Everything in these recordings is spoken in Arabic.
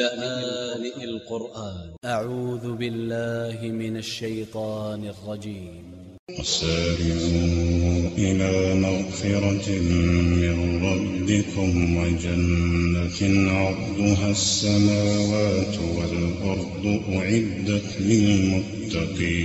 لآن القرآن. أ ع و ذ ب ا ل ل ه من ا ل ش ي ط ا ن ا ل ج ي م وسارعوا إلى مغفرة من ربكم وجنة عرضها السماوات والأرض أعدت للمتقين.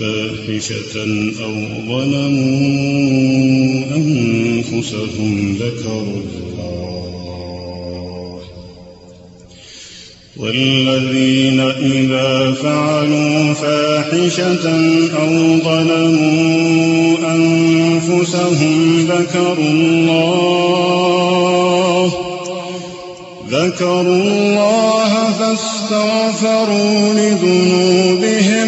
فاحشة أو ظلموا أنفسهم ذكروا والذين إذا فعلوا فاحشة أو ظلموا أنفسهم ذكروا الله. ذكروا الله فاستغفروا لذنوبهم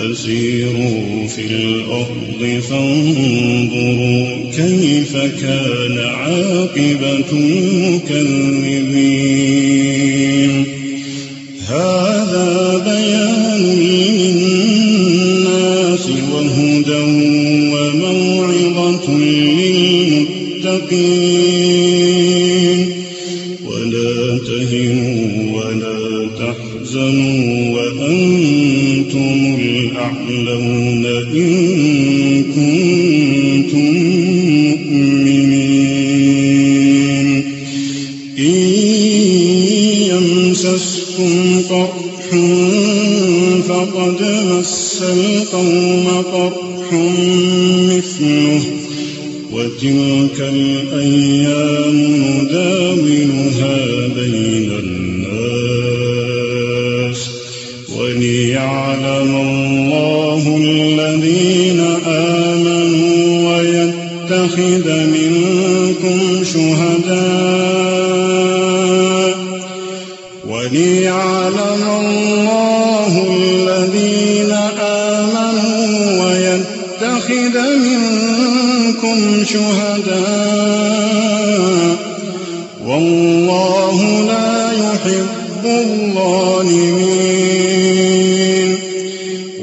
فسيروا في الأرض فانظروا كيف كان عاقبة المكذبين. هذا بيان تحزنوا وأنتم الأعلون إن كنتم مؤمنين. إن يمسسكم قرح فقد مس القوم قرح مثله وتلك الأيام نداولها بين وليعلم الله الذين آمنوا ويتخذ منكم شهداء وليعلم الله الذين آمنوا ويتخذ منكم شهداء والله لا يحب الظالمين.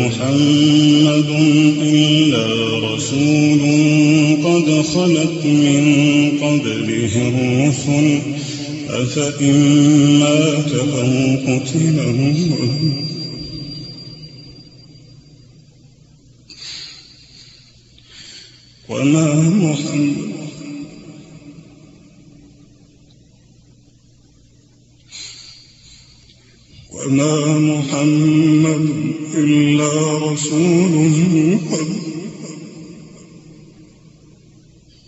محمد إلا رسول قد خلت من قبله الرسل. أفإن مات أو قتل وما محمد وما محمد إلا رسول قد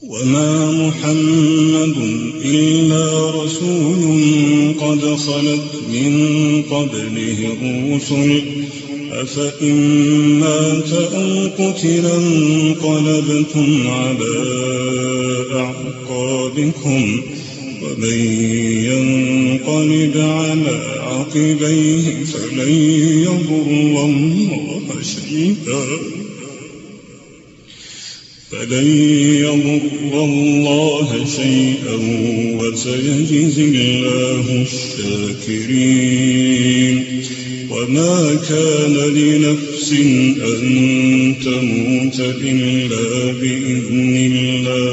وما محمد إلا رسول قد خلت من قبله الرسل أفإن مات أو قتل انقلبتم على أعقابكم ومن ينقلب على عقبيه فلن يضر الله شيئا. فلن يضر الله شيئا وسيجزي الله الشاكرين. وما كان لنفس أن تموت إلا بإذن الله.